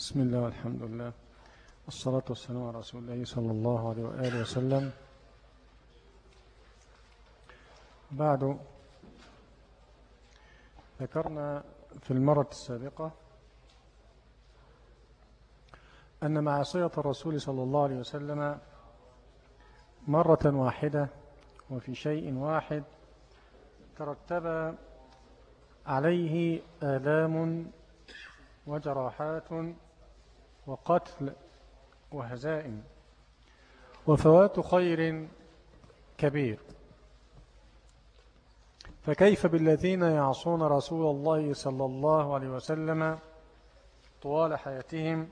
بسم الله والحمد لله والصلاة والسلام على رسول الله صلى الله عليه وآله وسلم. بعد ذكرنا في المرة السابقة أن معصية الرسول صلى الله عليه وسلم مرة واحدة وفي شيء واحد ترتب عليه آلام وجراحات وقتل وهزائم وفوات خير كبير. فكيف بالذين يعصون رسول الله صلى الله عليه وسلم طوال حياتهم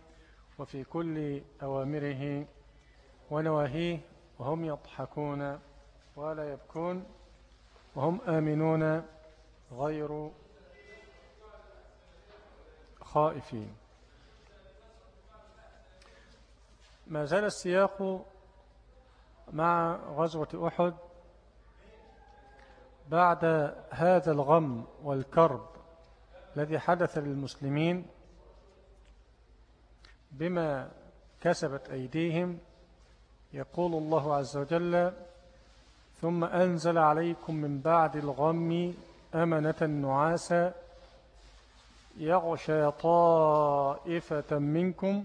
وفي كل أوامره ونواهيه وهم يضحكون ولا يبكون وهم آمنون غير خائفين؟ ما زال السياق مع غزوة أحد بعد هذا الغم والكرب الذي حدث للمسلمين بما كسبت أيديهم يقول الله عز وجل ثم أنزل عليكم من بعد الغم أمنة نعاسا يغشى طائفة منكم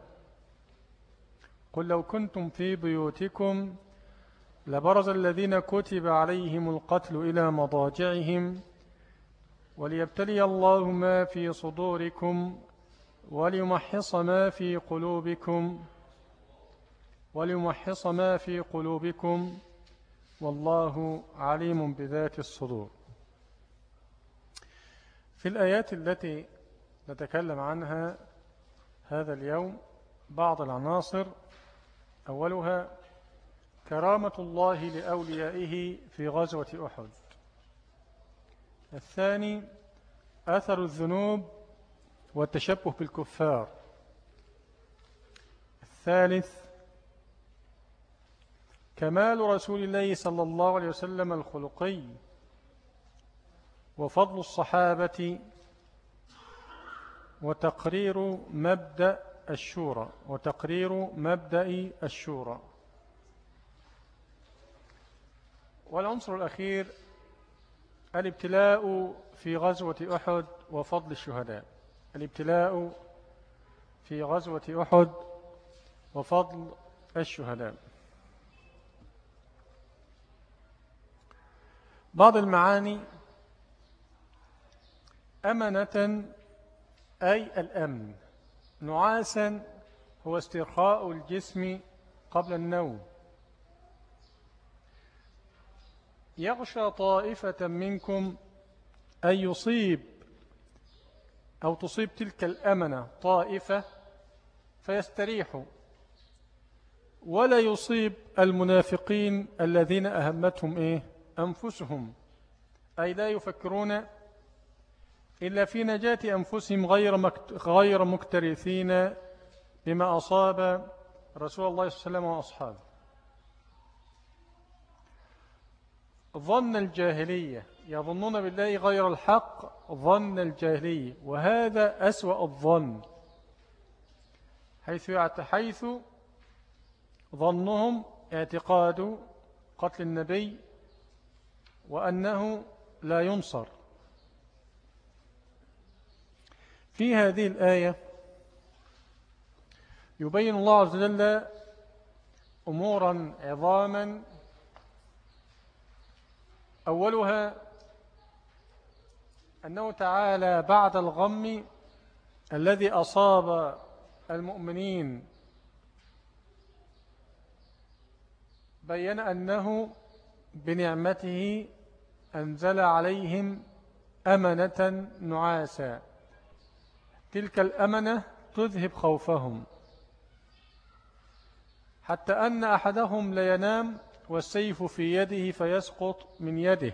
قل لو كنتم في بيوتكم لبرز الذين كتب عليهم القتل إلى مضاجعهم وليبتلي الله ما في صدوركم وليمحص ما في قلوبكم وليمحص ما في قلوبكم والله عليم بذات الصدور. في الآيات التي نتكلم عنها هذا اليوم بعض العناصر أولها كرامة الله لأوليائه في غزوة أحد. الثاني أثر الذنوب والتشبه بالكفار. الثالث كمال رسول الله صلى الله عليه وسلم الخلقي وفضل الصحابة وتقرير مبدأ الشورى وتقرير مبدأ الشورى. والعنصر الأخير الابتلاء في غزوة أحد وفضل الشهداء. الابتلاء في غزوة أحد وفضل الشهداء. بعض المعاني أمنة أي الأمن. نعاسا هو استرخاء الجسم قبل النوم. يغشى طائفة منكم أن يصيب أو تصيب تلك الأمنة طائفة فيستريحوا ولا يصيب المنافقين الذين أهمتهم إيه؟ أنفسهم. أي لا يفكرون إلا في نجاة أنفسهم غير غير مكترثين بما أصاب رسول الله صلى الله عليه وسلم وأصحابه. ظن الجاهلية يظنون بالله غير الحق ظن الجاهلية. وهذا أسوأ الظن حيث حيث ظنهم اعتقاد قتل النبي وأنه لا ينصر. في هذه الآية يبين الله عز وجل أمورا عظاما. أولها أنه تعالى بعد الغم الذي أصاب المؤمنين. بين أنه بنعمته أنزل عليهم أمنة نعاسا. تلك الأمنة تذهب خوفهم. حتى أن أحدهم لينام والسيف في يده فيسقط من يده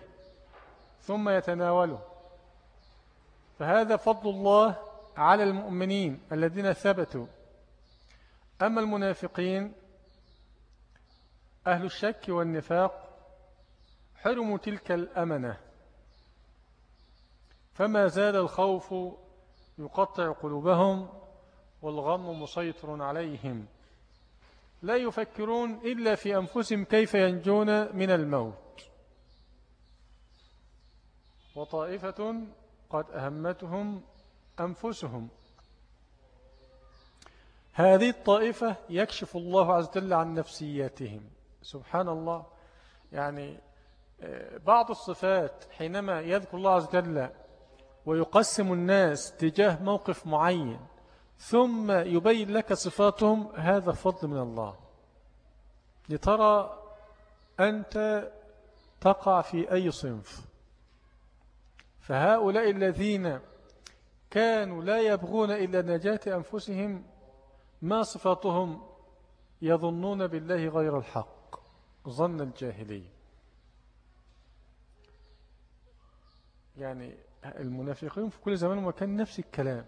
ثم يتناوله. فهذا فضل الله على المؤمنين الذين ثبتوا. أما المنافقين أهل الشك والنفاق حرموا تلك الأمنة. فما زال الخوف يقطع قلوبهم والغم مسيطر عليهم. لا يفكرون إلا في أنفسهم كيف ينجون من الموت. وطائفة قد أهمتهم أنفسهم. هذه الطائفة يكشف الله عز وجل عن نفسياتهم. سبحان الله. يعني آه، بعض الصفات حينما يذكر الله عز وجل ويقسم الناس تجاه موقف معين ثم يبين لك صفاتهم هذا فضل من الله. لترى أنت تقع في أي صنف. فهؤلاء الذين كانوا لا يبغون إلا نجاة أنفسهم ما صفاتهم؟ يظنون بالله غير الحق ظن الجاهلية. يعني المنافقين في كل زمان ومكان نفس الكلام.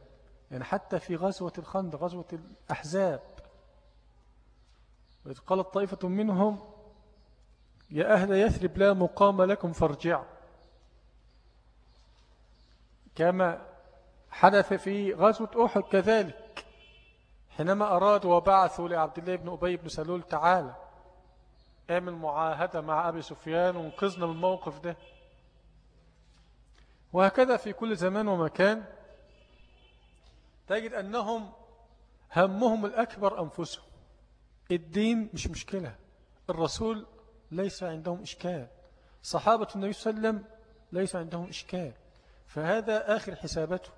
يعني حتى في غزوة الخند غزوة الأحزاب وإذ قالت طائفة منهم يا أهل يثرب لا مقام لكم فارجعوا كما حدث في غزوة أحد كذلك حينما أرادوا وبعثوا لعبد الله بن أبي بن سلول تعالى اعمل معاهدة مع أبي سفيان وانقذنا من الموقف ده. وهكذا في كل زمان ومكان تجد أنهم همهم الأكبر أنفسهم. الدين مش مشكلة الرسول ليس عندهم إشكال صحابة النبي صلى الله عليه وسلم ليس عندهم إشكال فهذا آخر حسابته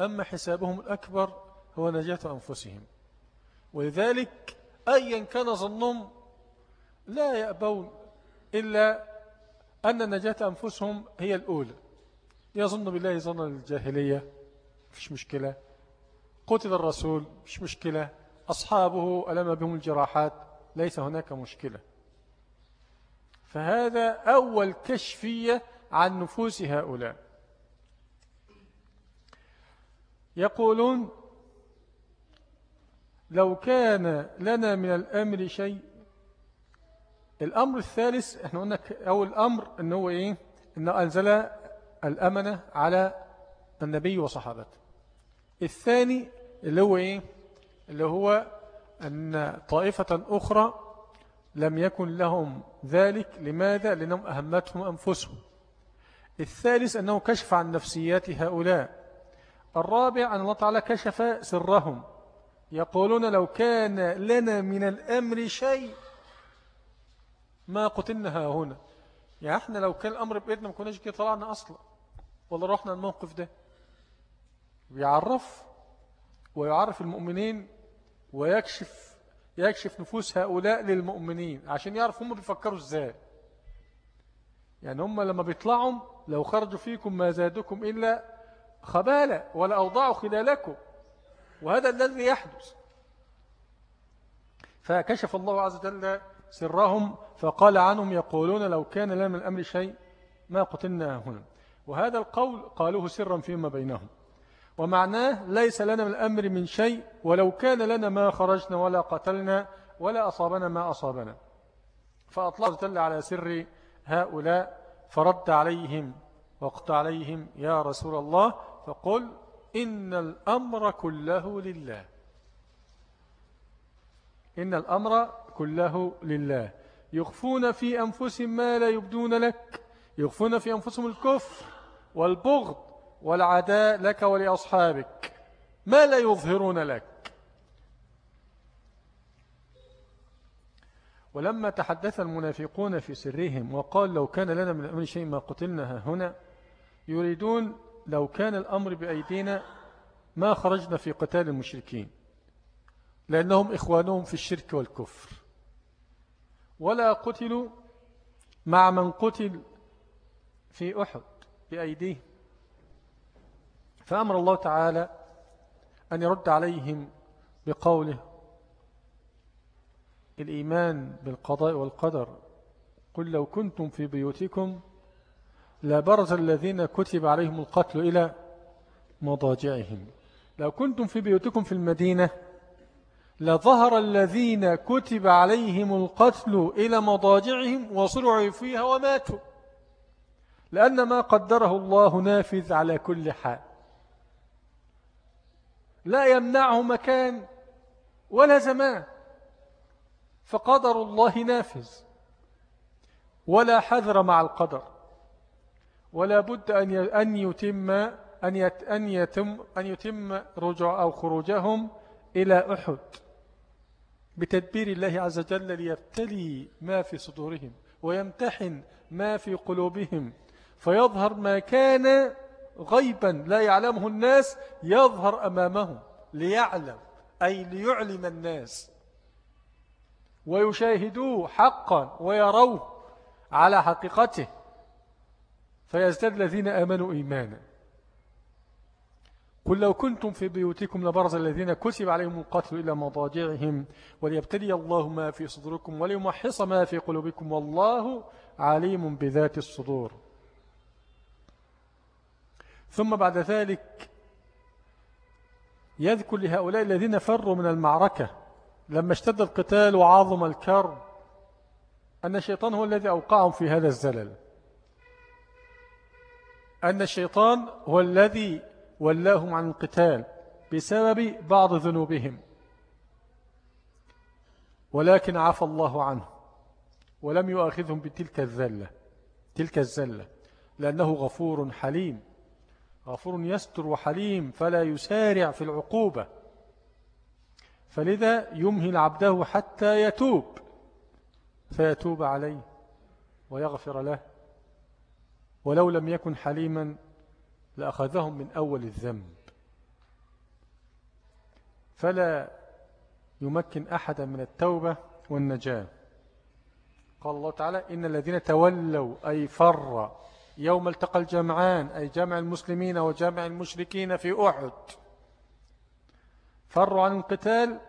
أما حسابهم الأكبر هو نجاة أنفسهم. ولذلك أيا كان ظنهم لا يأبون إلا أن نجاة أنفسهم هي الأولى. يظن بالله ظن الجاهلية فيش مشكلة. قتل الرسول مش مشكلة. أصحابه ألم بهم الجراحات ليس هناك مشكلة. فهذا أول كشفية عن نفوس هؤلاء. يقولون لو كان لنا من الأمر شيء الأمر الثالث إحنا قلنا أول أمر أنه إيه؟ أنه أنزل الأمنة على النبي وصحابته. الثاني اللي هو إيه؟ اللي هو أن طائفة أخرى لم يكن لهم ذلك. لماذا؟ لأنهم أهمتهم أنفسهم. الثالث أنه كشف عن نفسيات هؤلاء. الرابع أن الله تعالى كشف سرهم. يقولون لو كان لنا من الأمر شيء ما قتلنا هنا. يعني إحنا لو كان الأمر بإذن ما كناش كده طلعنا أصلا. ولا رحنا الموقف ده. بيعرف ويعرف المؤمنين ويكشف يكشف نفوس هؤلاء للمؤمنين عشان يعرف هم بيفكروا إزاي. يعني هم لما بيطلعوا لو خرجوا فيكم ما زادكم إلا خبالة ولا أوضعوا خلالكم. وهذا الذي يحدث. فكشف الله عز وجل سرهم فقال عنهم يقولون لو كان لنا من الأمر شيء ما قتلنا هنا. وهذا القول قالوه سرا فيما بينهم. ومعناه ليس لنا من الأمر من شيء ولو كان لنا ما خرجنا ولا قتلنا ولا أصابنا ما أصابنا. فأطلع جل على سر هؤلاء فرد عليهم وقت عليهم يا رسول الله فقل إن الأمر كله لله. إن الأمر كله لله. يخفون في أنفسهم ما لا يبدون لك. يخفون في أنفسهم الكفر. والبغض والعداء لك ولأصحابك ما لا يظهرون لك. ولما تحدث المنافقون في سرهم وقال لو كان لنا من الأمر شيء ما قتلنا هنا يريدون لو كان الأمر بأيدينا ما خرجنا في قتال المشركين لأنهم إخوانهم في الشرك والكفر. ولا قتلوا مع من قتل في أحد. بأيديهم فأمر الله تعالى أن يرد عليهم بقوله الإيمان بالقضاء والقدر. قل لو كنتم في بيوتكم لبرز الذين كتب عليهم القتل إلى مضاجعهم. لو كنتم في بيوتكم في المدينة لظهر الذين كتب عليهم القتل إلى مضاجعهم وصرعوا فيها وماتوا. لأن ما قدره الله نافذ على كل حال. لا يمنعه مكان ولا زمان. فقدر الله نافذ. ولا حذر مع القدر. ولا بد أن يتم أن يتم أن يتم رجوع أو خروجهم إلى أحد. بتدبير الله عز وجل ليبتلي ما في صدورهم ويمتحن ما في قلوبهم. فيظهر ما كان غيبا لا يعلمه الناس يظهر أمامهم ليعلم أي ليعلم الناس. ويشاهدوه حقا ويروه على حقيقته. فيزداد الذين آمنوا إيمانا. قل لو كنتم في بيوتكم لبرز الذين كتب عليهم القتل إلى مضاجعهم وليبتلي الله ما في صدوركم وليمحص ما في قلوبكم والله عليم بذات الصدور. ثم بعد ذلك يذكر لهؤلاء الذين فروا من المعركة لما اشتد القتال وعظم الكرب أن الشيطان هو الذي أوقعهم في هذا الزلل. أن الشيطان هو الذي ولاهم عن القتال بسبب بعض ذنوبهم. ولكن عفى الله عنه ولم يؤاخذهم بتلك الذلة تلك الزلة لأنه غفور حليم. غفور يستر وحليم فلا يسارع في العقوبة. فلذا يمهل عبده حتى يتوب فيتوب عليه ويغفر له. ولو لم يكن حليما لأخذهم من أول الذنب. فلا يمكن أحدا من التوبة والنجاة. قال الله تعالى إن الذين تولوا أي فر يوم التقى الجمعان أي جمع المسلمين وجمع المشركين في أحد. فروا عن القتال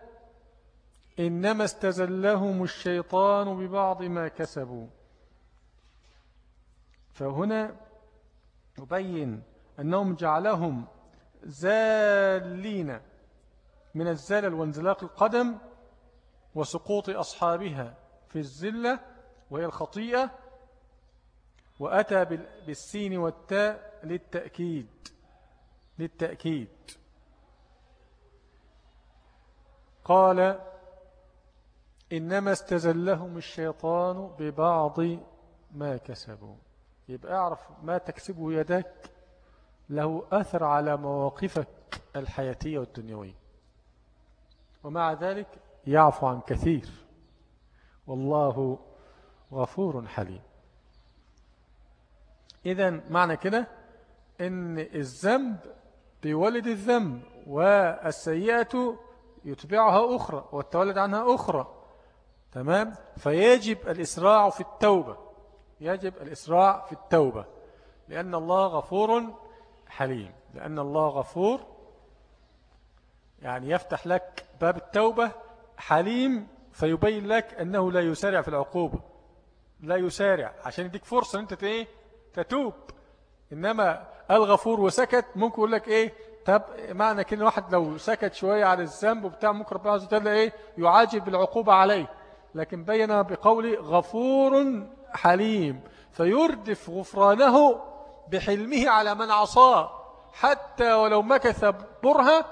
إنما استزلهم الشيطان ببعض ما كسبوا. فهنا يبين أنهم جعلهم زالين من الزلل وانزلاق القدم وسقوط أصحابها في الزلة وهي الخطيئة وأتى بالسين والتاء للتأكيد للتأكيد. قال إنما استزلهم الشيطان ببعض ما كسبوا. يبقى اعرف ما تكسبه يدك له أثر على مواقفك الحياتية والدنيوية. ومع ذلك يعفو عن كثير. والله غفور حليم. إذا معنى كده إن الذنب بيولد الذنب والسيئة يتبعها أخرى والتولد عنها أخرى. تمام؟ فيجب الإسراع في التوبة. يجب الإسراع في التوبة. لأن الله غفور حليم. لأن الله غفور يعني يفتح لك باب التوبة حليم فيبين لك أنه لا يسارع في العقوبة. لا يسارع. عشان يديك فرصة أنت إيه؟ تتوب. إنما الغفور وسكت ممكن يقول لك إيه؟ طب معنى كده واحد لو سكت شوية على الذنب وبتاع ممكن ربنا عز وجل إيه؟ يعاجل بالعقوبة عليه. لكن بين بقول غفور حليم فيردف غفرانه بحلمه على من عصاه حتى ولو مكث برهة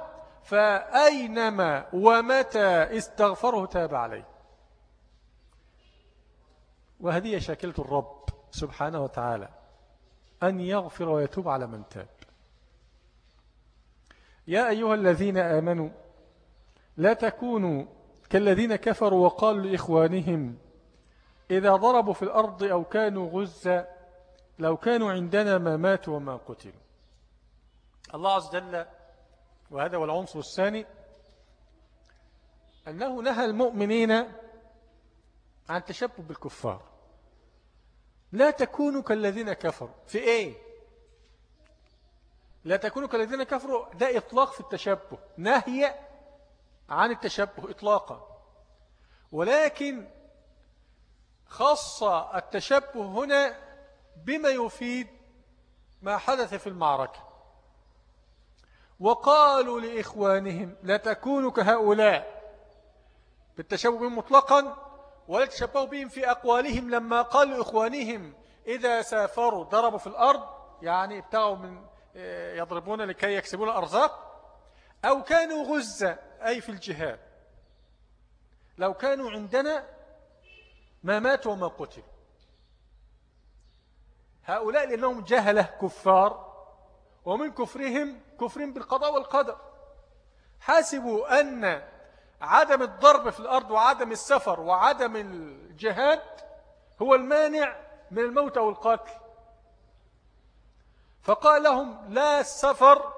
فأينما ومتى استغفره تاب عليه. وهذه شاكلة الرب سبحانه وتعالى. أن يغفر ويتوب على من تاب. يا أيها الذين آمنوا لا تكونوا كالذين كفروا وقالوا لإخوانهم إذا ضربوا في الأرض أو كانوا غزة لو كانوا عندنا ما ماتوا وما قتلوا. الله عز وجل وهذا هو العنصر الثاني أنه نهى المؤمنين عن تشبه بالكفار. لا تكونوا كالذين كفروا. في إيه؟ لا تكونوا كالذين كفروا. ده إطلاق في التشبه. نهي عن التشبه إطلاقا. ولكن خص التشبه هنا بما يفيد ما حدث في المعركة. وقالوا لإخوانهم لا تكونوا كهؤلاء. بالتشبه مطلقا ولا تشبهوا بهم في أقوالهم لما قالوا إخوانهم إذا سافروا ضربوا في الأرض يعني ابتغوا من آه، يضربون لكي يكسبون الأرزاق أو كانوا غزة أي في الجهاد. لو كانوا عندنا ما ماتوا وما قتلوا. هؤلاء لأنهم جهلة كفار ومن كفرهم كفرهم بالقضاء والقدر. حاسبوا أن عدم الضرب في الأرض وعدم السفر وعدم الجهاد هو المانع من الموت أو القتل. فقال لهم لا السفر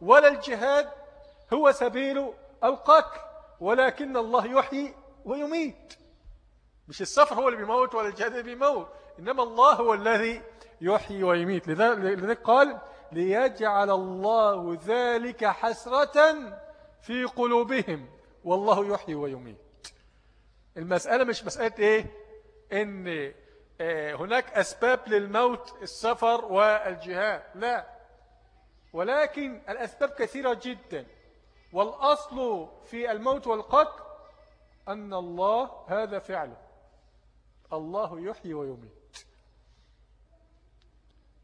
ولا الجهاد هو سبيل القتل ولكن الله يحيي ويميت. مش السفر هو اللي بيموت ولا الجهاد اللي بيموت إنما الله هو الذي يحيي ويميت. لذلك قال ليجعل الله ذلك حسرة في قلوبهم. والله يحيي ويميت. المسألة مش مسألة إيه؟ إن آه، هناك أسباب للموت السفر والجهاد. لا. ولكن الأسباب كثيرة جدا. والأصل في الموت والقتل أن الله هذا فعله. الله يحيي ويميت.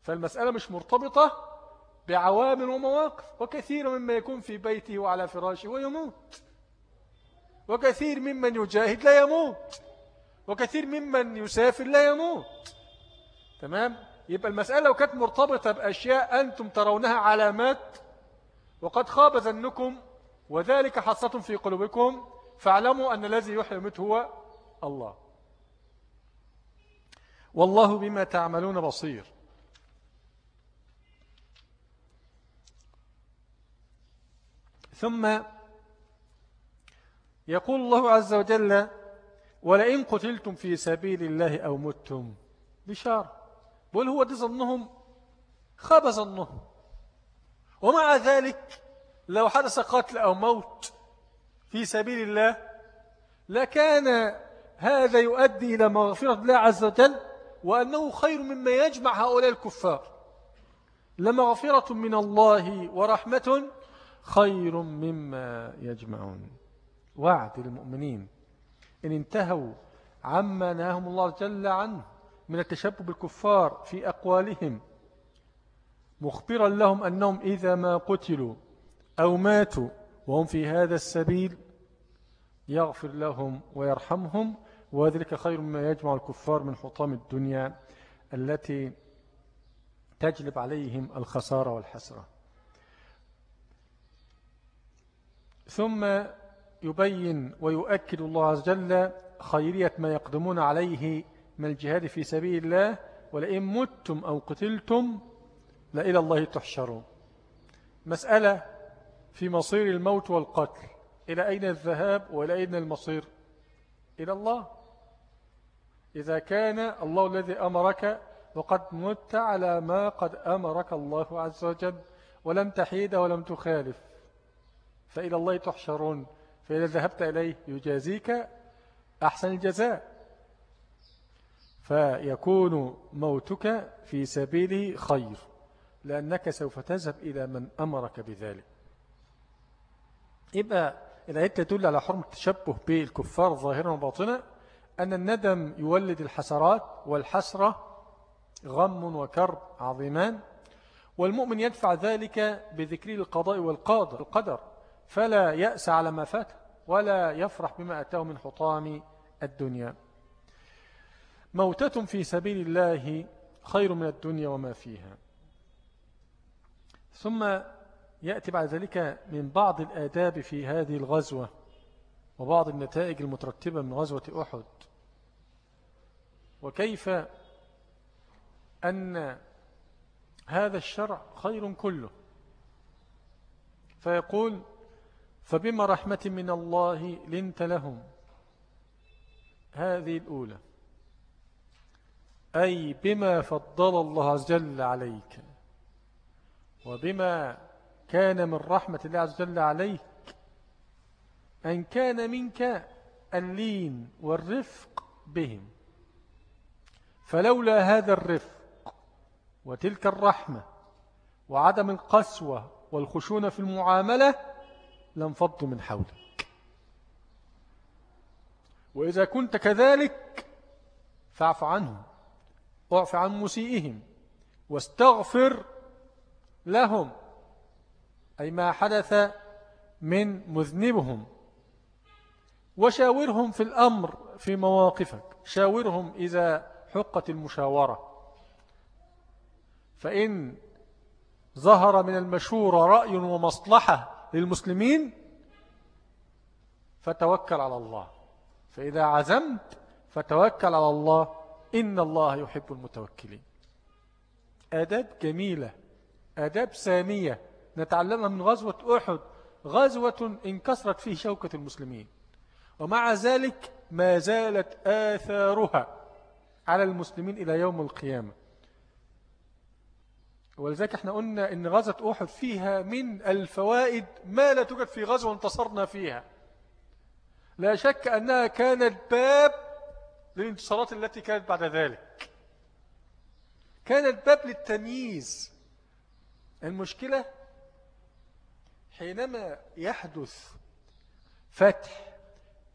فالمسألة مش مرتبطة بعوامل ومواقف وكثير مما يكون في بيته وعلى فراشه ويموت. وكثير ممن يجاهد لا يموت. وكثير ممن يسافر لا يموت. تمام؟ يبقى المسألة لو كانت مرتبطة بأشياء أنتم ترونها علامات وقد خاب ذنكم وذلك حصة في قلوبكم. فاعلموا أن الذي يحيي ويميت هو الله. والله بما تعملون بصير. ثم يقول الله عز وجل ولئن قتلتم في سبيل الله أو متم بشار. بل هو ظنهم خاب ظنهم. ومع ذلك لو حدث قتل أو موت في سبيل الله لكان هذا يؤدي إلى مغفرة الله عز وجل وأنه خير مما يجمع هؤلاء الكفار. لمغفرة من الله ورحمة خير مما يجمعون. وعد للمؤمنين. إن انتهوا عما نهاهم الله جل عنه من التشبه بالكفار في أقوالهم مخبرا لهم أنهم إذا ما قتلوا أو ماتوا وهم في هذا السبيل يغفر لهم ويرحمهم وذلك خير مما يجمع الكفار من حطام الدنيا التي تجلب عليهم الخسارة والحسرة. ثم يبين ويؤكد الله عز وجل خيرية ما يقدمون عليه من الجهاد في سبيل الله ولئن متم أو قتلتم لإلى الله تحشرون. مسألة في مصير الموت والقتل إلى أين الذهاب وإلى أين المصير؟ إلى الله. إذا كان الله الذي أمرك وقد مت على ما قد أمرك الله عز وجل ولم تحيد ولم تخالف فإلى الله تحشرون. فإذا ذهبت إليه يجازيك أحسن الجزاء. فيكون موتك في سبيله خير لأنك سوف تذهب إلى من أمرك بذلك. يبقى الآية تدل على حرم التشبه بالكفار ظاهرا وباطنا أن الندم يولد الحسرات والحسرة غم وكرب عظيمان والمؤمن يدفع ذلك بذكر القضاء والقدر فلا يأس على ما فات ولا يفرح بما أتاه من حطام الدنيا. موتة في سبيل الله خير من الدنيا وما فيها. ثم يأتي بعد ذلك من بعض الآداب في هذه الغزوة وبعض النتائج المترتبة من غزوة أحد. وكيف أن هذا الشرع خير كله؟ فيقول فبما رحمة من الله لنت لهم. هذه الأولى. أي بما فضل الله عز وجل عليك. وبما كان من رحمة الله عز وجل عليك. أن كان منك اللين والرفق بهم. فلولا هذا الرفق وتلك الرحمة وعدم القسوة والخشونة في المعاملة لانفضوا من حولك. وإذا كنت كذلك فاعف عنهم أعف عن مسيئهم واستغفر لهم أي ما حدث من مذنبهم. وشاورهم في الأمر في مواقفك. شاورهم إذا حقت المشاورة. فإن ظهر من المشورة رأي ومصلحة للمسلمين فتوكل على الله. فإذا عزمت فتوكل على الله. إن الله يحب المتوكلين. آداب جميلة آداب سامية. نتعلمها من غزوة أحد. غزوة انكسرت فيه شوكة المسلمين. ومع ذلك ما زالت آثارها على المسلمين إلى يوم القيامة. ولذلك إحنا قلنا إن غزوة أحد فيها من الفوائد ما لا توجد في غزوة انتصرنا فيها. لا شك أنها كانت باب للانتصارات التي كانت بعد ذلك. كانت باب للتمييز. المشكلة حينما يحدث فتح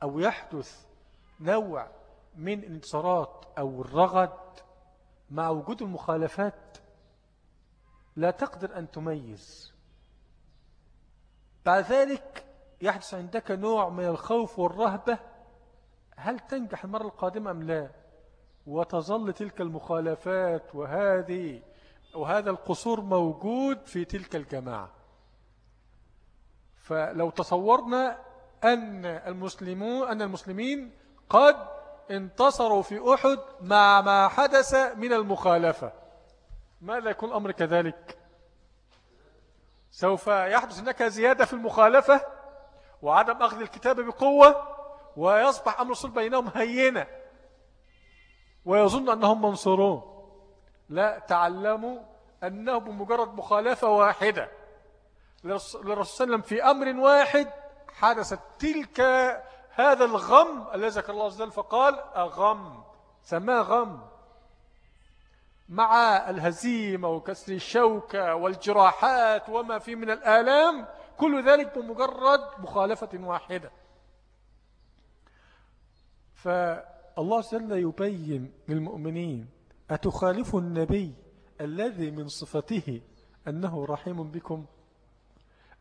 أو يحدث نوع من الانتصارات أو الرغد مع وجود المخالفات لا تقدر أن تميز. بعد ذلك يحدث عندك نوع من الخوف والرهبة. هل تنجح المرة القادمة أم لا؟ وتظل تلك المخالفات وهذه وهذا القصور موجود في تلك الجماعة. فلو تصورنا أن المسلمون أن المسلمين قد انتصروا في أحد مع ما حدث من المخالفة. ماذا يكون الأمر كذلك؟ سوف يحدث هناك زيادة في المخالفة وعدم أخذ الكتاب بقوة ويصبح أمر الصلب بينهم هينة ويظن أنهم منصرون لا تعلموا أنه بمجرد مخالفة واحدة. للرسول صلى الله عليه وسلم في أمر واحد حدثت تلك هذا الغم الذي ذكر الله عز وجل فقال أغم. سماه غم. مع الهزيمة وكسر الشوكة والجراحات وما فيه من الآلام كل ذلك بمجرد مخالفة واحدة. فالله وجل يبين للمؤمنين أتخالف النبي الذي من صفته أنه رحيم بكم؟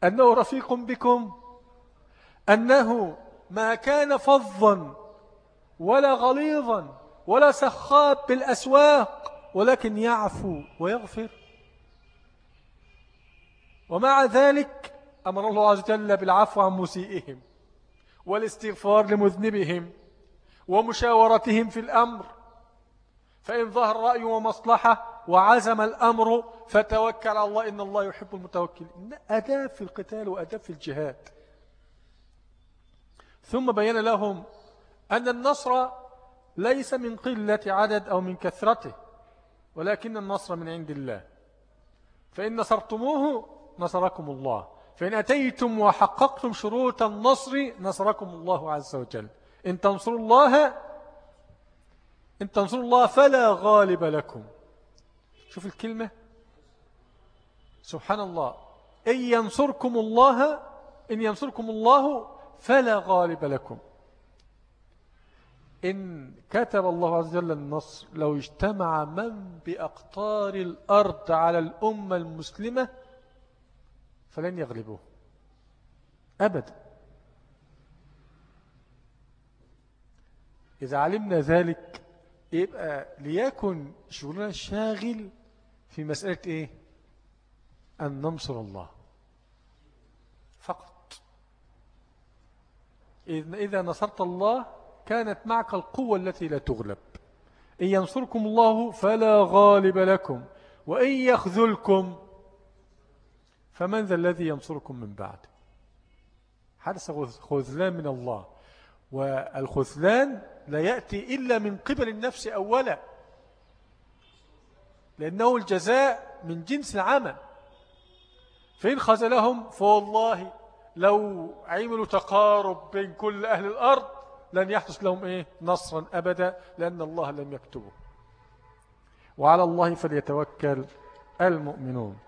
أنه رفيق بكم؟ أنه ما كان فظا ولا غليظا ولا سخاب بالأسواق ولكن يعفو ويغفر. ومع ذلك أمر الله عز وجل بالعفو عن مسيئهم والاستغفار لمذنبهم ومشاورتهم في الأمر. فإن ظهر رأي ومصلحة وعزم الأمر فتوكل على الله إن الله يحب المتوكلين. أداة في القتال وأداة في الجهاد. ثم بين لهم أن النصر ليس من قلة عدد أو من كثرته. ولكن النصر من عند الله. فإن نصرتموه نصركم الله. فإن أتيتم وحققتم شروط النصر نصركم الله عز وجل. إن تنصروا الله إن تنصروا الله فلا غالب لكم. شوف الكلمة. سبحان الله. إن ينصركم الله إن ينصركم الله فلا غالب لكم. إن كتب الله عز وجل النصر لو اجتمع من بأقطار الأرض على الأمة المسلمة فلن يغلبوه. أبدا إذا علمنا ذلك يبقى ليكن شغلنا شاغل في مسألة إيه؟ أن ننصر الله. فقط. إذا نصرت الله كانت معك القوة التي لا تغلب. إن ينصركم الله فلا غالب لكم وإن يخذلكم فمن ذا الذي ينصركم من بعد؟ حدث خذلان من الله. والخذلان لا يأتي إلا من قبل النفس أولا لأنه الجزاء من جنس العمل. فإن خذلهم فوالله لو عملوا تقارب بين كل أهل الأرض لن يحدث لهم إيه؟ نصرا أبدا لأن الله لم يكتبه. وعلى الله فليتوكل المؤمنون.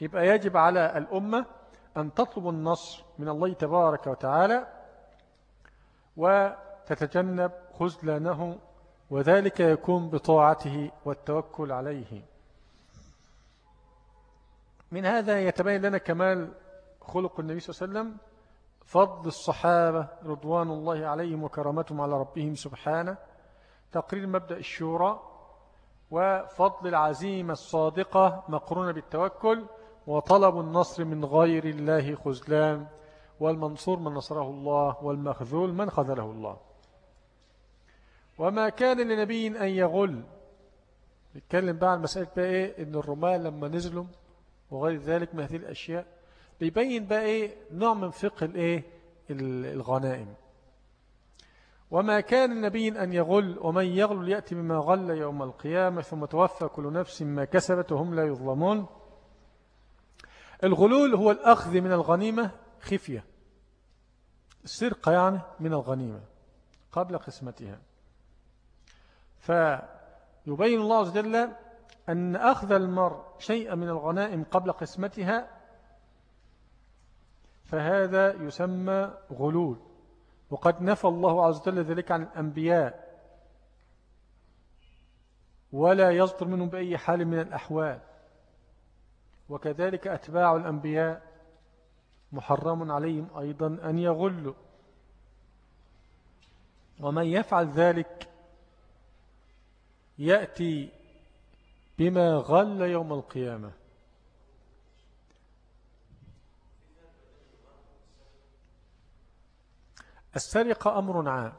يبقى يجب على الأمة أن تطلب النصر من الله تبارك وتعالى وتتجنب خزلانه وذلك يكون بطاعته والتوكل عليه. من هذا يتبين لنا كمال خلق النبي صلى الله عليه وسلم فضل الصحابة رضوان الله عليهم وكرامتهم على ربهم سبحانه تقرير مبدأ الشورى وفضل العزيمة الصادقة مقرونة بالتوكل وطلب النصر من غير الله خزلان والمنصور من نصره الله والمخذول من خذله الله. وما كان لنبي أن يغل. نتكلم بقى عن مسألة بقى إيه؟ إن الرماة لما نزلوا وغير ذلك من هذه الأشياء بيبين بقى إيه؟ نوع من فقه الإيه؟ الغنائم. وما كان النبي أن يغل ومن يغل يأتي بما غل يوم القيامة ثم توفى كل نفس ما كسبت وهم لا يظلمون. الغلول هو الأخذ من الغنيمة خفية. السرقة يعني من الغنيمة قبل قسمتها. فيبين الله عز وجل أن أخذ المرء شيئا من الغنائم قبل قسمتها فهذا يسمى غلول. وقد نفى الله عز وجل ذلك عن الأنبياء. ولا يصدر منهم بأي حال من الأحوال. وكذلك أتباع الأنبياء محرم عليهم أيضا أن يغلوا. ومن يفعل ذلك يأتي بما غل يوم القيامة. السرقة أمر عام.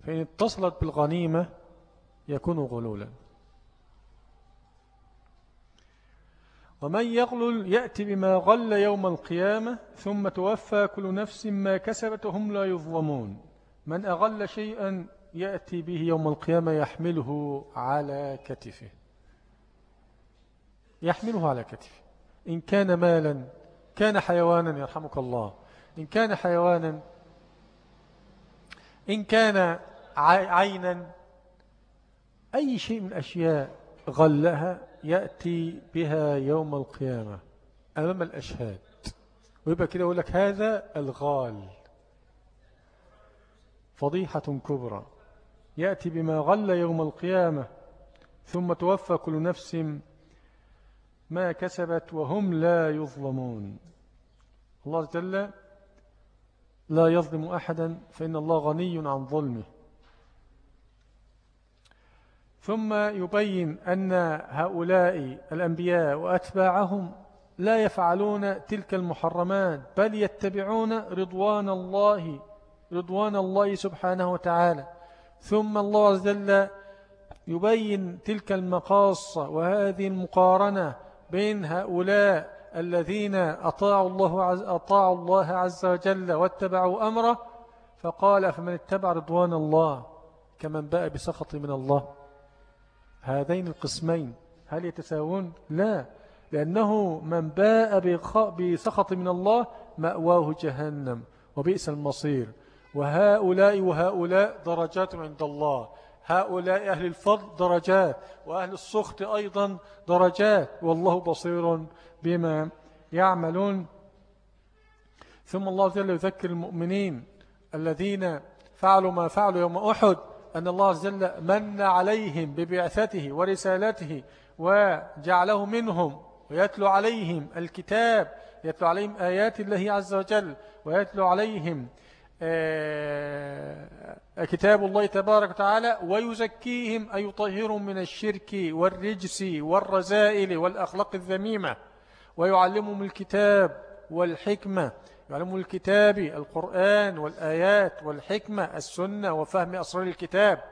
فإن اتصلت بالغنيمة يكون غلولا. ومن يغلل يأتي بما غل يوم القيامة ثم توفى كل نفس ما كسبت وهم لا يظلمون. من أغل شيئا يأتي به يوم القيامة يحمله على كتفه. يحمله على كتفه. إن كان مالا كان حيوانا يرحمك الله. إن كان حيوانا إن كان عينا أي شيء من أشياء غلها يأتي بها يوم القيامة أمام الأشهاد. ويبقى كده يقول لك هذا الغال. فضيحة كبرى. يأتي بما غل يوم القيامة ثم توفى كل نفس ما كسبت وهم لا يظلمون. الله جل لا يظلم أحدا فإن الله غني عن ظلمه. ثم يبين أن هؤلاء الأنبياء وأتباعهم لا يفعلون تلك المحرمات بل يتبعون رضوان الله رضوان الله سبحانه وتعالى. ثم الله عز وجل يبين تلك المقاصة وهذه المقارنة بين هؤلاء الذين أطاعوا الله عز, أطاعوا الله عز وجل واتبعوا أمره فقال فمن اتبع رضوان الله كمن باء بسخط من الله؟ هذين القسمين هل يتساوون؟ لا لأنه من باء بسخط من الله مأواه جهنم وبئس المصير. وهؤلاء وهؤلاء درجات عند الله. هؤلاء أهل الفضل درجات وأهل السخط أيضا درجات والله بصير بما يعملون. ثم الله جل يذكر المؤمنين الذين فعلوا ما فعلوا يوم أحد أن الله وجل من عليهم ببعثته ورسالته وجعله منهم ويتلو عليهم الكتاب يتلو عليهم آيات الله عز وجل ويتلو عليهم آه، كتاب الله تبارك وتعالى ويزكيهم أي يطهرهم من الشرك والرجس والرزائل والأخلاق الذميمة. ويعلمهم الكتاب والحكمة. يعلمهم الكتاب القرآن والآيات والحكمة السنة وفهم أسرار الكتاب.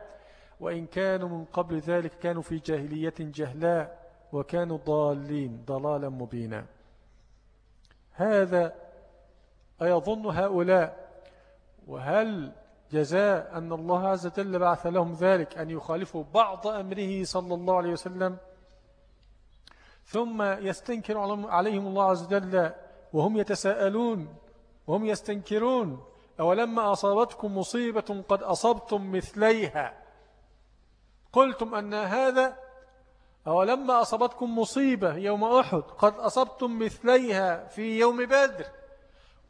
وإن كانوا من قبل ذلك كانوا في جاهلية جهلاء وكانوا ضالين ضلالا مبينا. هذا أيظن هؤلاء. وهل جزاء أن الله عز وجل بعث لهم ذلك أن يخالفوا بعض أمره صلى الله عليه وسلم؟ ثم يستنكر عليهم الله عز وجل وهم يتساءلون وهم يستنكرون. أولما أصابتكم مصيبة قد أصبتم مثليها. قلتم أن هذا أولما أصابتكم مصيبة يوم أحد قد أصبتم مثليها في يوم بدر.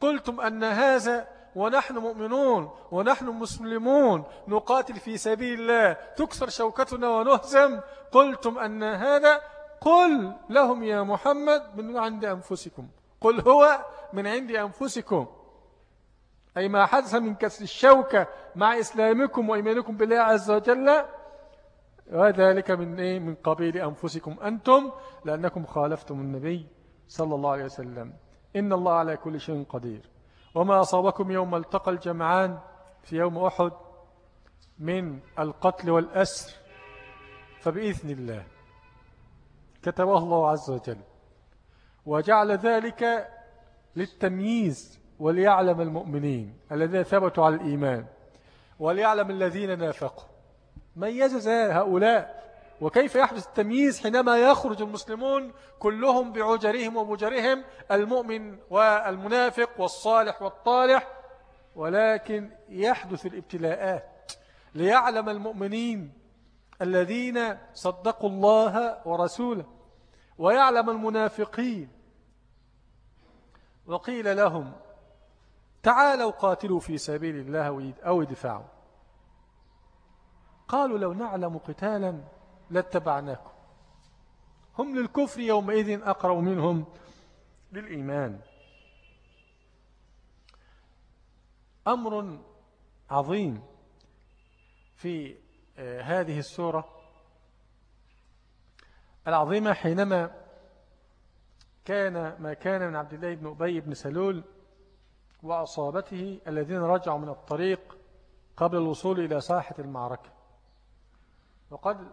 قلتم أن هذا ونحن مؤمنون ونحن مسلمون نقاتل في سبيل الله. تكسر شوكتنا ونهزم. قلتم أن هذا قل لهم يا محمد من عند أنفسكم. قل هو من عند أنفسكم. أي ما حدث من كسر الشوكة مع إسلامكم وإيمانكم بالله عز وجل وذلك من إيه؟ من قبيل أنفسكم أنتم لأنكم خالفتم النبي صلى الله عليه وسلم. إن الله على كل شيء قدير. وما أصابكم يوم التقى الجمعان في يوم أحد من القتل والأسر؟ فبإذن الله. كتبه الله عز وجل. وجعل ذلك للتمييز وليعلم المؤمنين الذين ثبتوا على الإيمان وليعلم الذين نافقوا. ميز هؤلاء؟ وكيف يحدث التمييز حينما يخرج المسلمون كلهم بعجرهم ومجرهم المؤمن والمنافق والصالح والطالح؟ ولكن يحدث الابتلاءات ليعلم المؤمنين الذين صدقوا الله ورسوله ويعلم المنافقين. وقيل لهم تعالوا قاتلوا في سبيل الله أو ادفعوا. قالوا لو نعلم قتالا لاتبعناكم. هم للكفر يومئذ أقرب منهم للإيمان. أمر عظيم في هذه السورة العظيمة حينما كان ما كان من عبد الله بن أبي بن سلول وأصابته الذين رجعوا من الطريق قبل الوصول إلى ساحة المعركة. وقد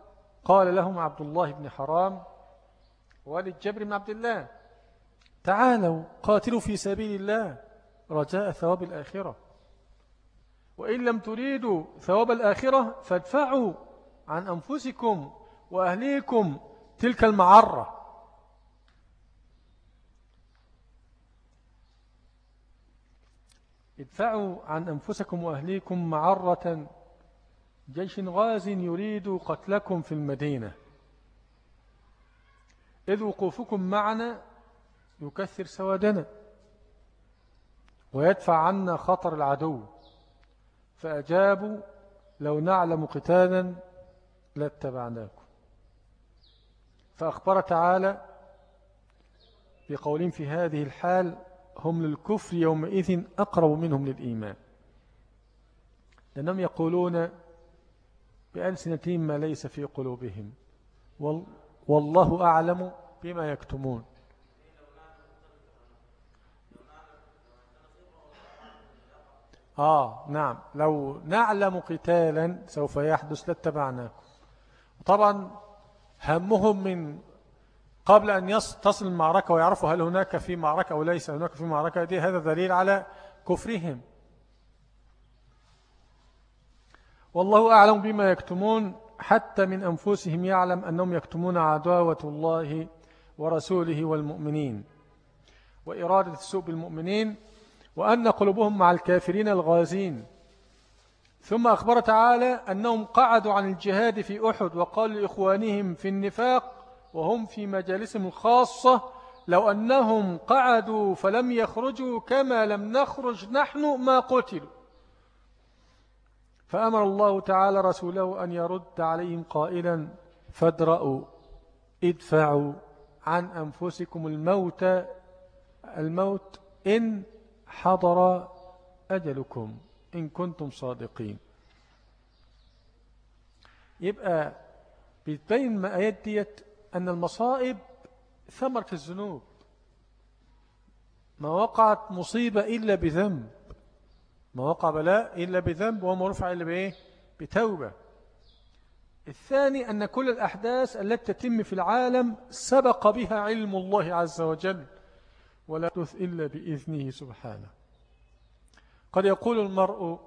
قال لهم عبد الله بن حرام والد جبر بن عبد الله تعالوا قاتلوا في سبيل الله رجاء ثواب الآخرة. وإن لم تريدوا ثواب الآخرة فادفعوا عن أنفسكم وأهليكم تلك المعرة. ادفعوا عن أنفسكم وأهليكم معرة جيش غاز يريد قتلكم في المدينة. إذ وقوفكم معنا يكثر سوادنا ويدفع عنا خطر العدو. فأجابوا لو نعلم قتالا لاتبعناكم. فأخبر تعالى بقولين في هذه الحال هم للكفر يومئذ أقرب منهم للإيمان. لأنهم يقولون بألسنتهم ما ليس في قلوبهم. والله أعلم بما يكتمون. آه نعم. لو نعلم قتالا سوف يحدث لاتبعناكم طبعا همهم من قبل أن تصل المعركة ويعرفوا هل هناك في معركة أو ليس هناك في معركة دي هذا دليل على كفرهم. والله أعلم بما يكتمون. حتى من أنفسهم يعلم أنهم يكتمون عداوة الله ورسوله والمؤمنين. وإرادة السوء بالمؤمنين. وأن قلوبهم مع الكافرين الغازين. ثم أخبر تعالى أنهم قعدوا عن الجهاد في أحد وقال لإخوانهم في النفاق وهم في مجالسهم الخاصة لو أنهم قعدوا فلم يخرجوا كما لم نخرج نحن ما قتلوا. فأمر الله تعالى رسوله أن يرد عليهم قائلا فادرأوا ادفعوا عن أنفسكم الموت الموت إن حضر أجلكم إن كنتم صادقين. يبقى بتبين ما آيات ديت أن المصائب ثمرة الذنوب. ما وقعت مصيبة إلا بذنب. ما وقع بلاء إلا بذنب وما رفع إلا بإيه؟ بتوبة. الثاني أن كل الأحداث التي تتم في العالم سبق بها علم الله عز وجل. ولا تث إلا بإذنه سبحانه. قد يقول المرء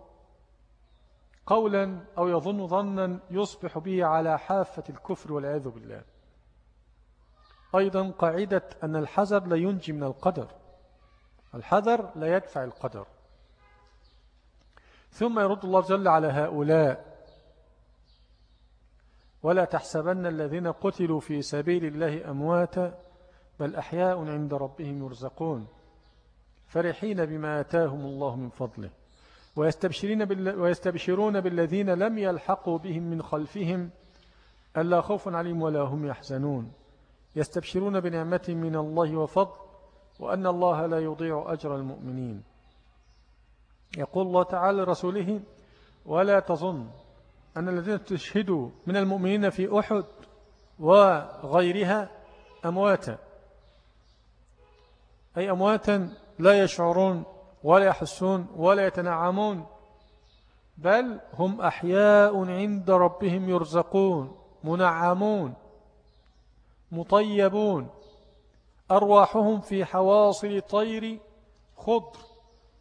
قولا أو يظن ظنا يصبح به على حافة الكفر والعياذ بالله. أيضا قاعدة أن الحذر لا ينجي من القدر. الحذر لا يدفع القدر. ثم يرد الله جل على هؤلاء ولا تحسبن الذين قتلوا في سبيل الله أمواتا بل أحياء عند ربهم يرزقون فرحين بما آتاهم الله من فضله ويستبشرون, ويستبشرون بالذين لم يلحقوا بهم من خلفهم ألا خوف عليهم ولا هم يحزنون. يستبشرون بنعمة من الله وفضل وأن الله لا يضيع أجر المؤمنين. يقول الله تعالى لرسوله ولا تظن أن الذين تشهدوا من المؤمنين في أحد وغيرها أمواتا. أي أمواتا لا يشعرون ولا يحسون ولا يتنعمون بل هم أحياء عند ربهم يرزقون منعمون مطيبون. أرواحهم في حواصل طير خضر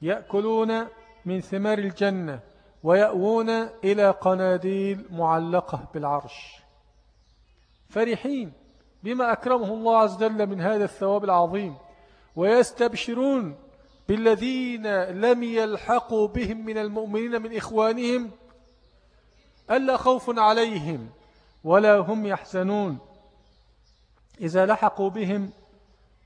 يأكلون من ثمار الجنة ويأوون إلى قناديل معلقة بالعرش. فرحين بما أكرمه الله عز وجل من هذا الثواب العظيم. ويستبشرون بالذين لم يلحقوا بهم من المؤمنين من إخوانهم ألا خوف عليهم ولا هم يحزنون. إذا لحقوا بهم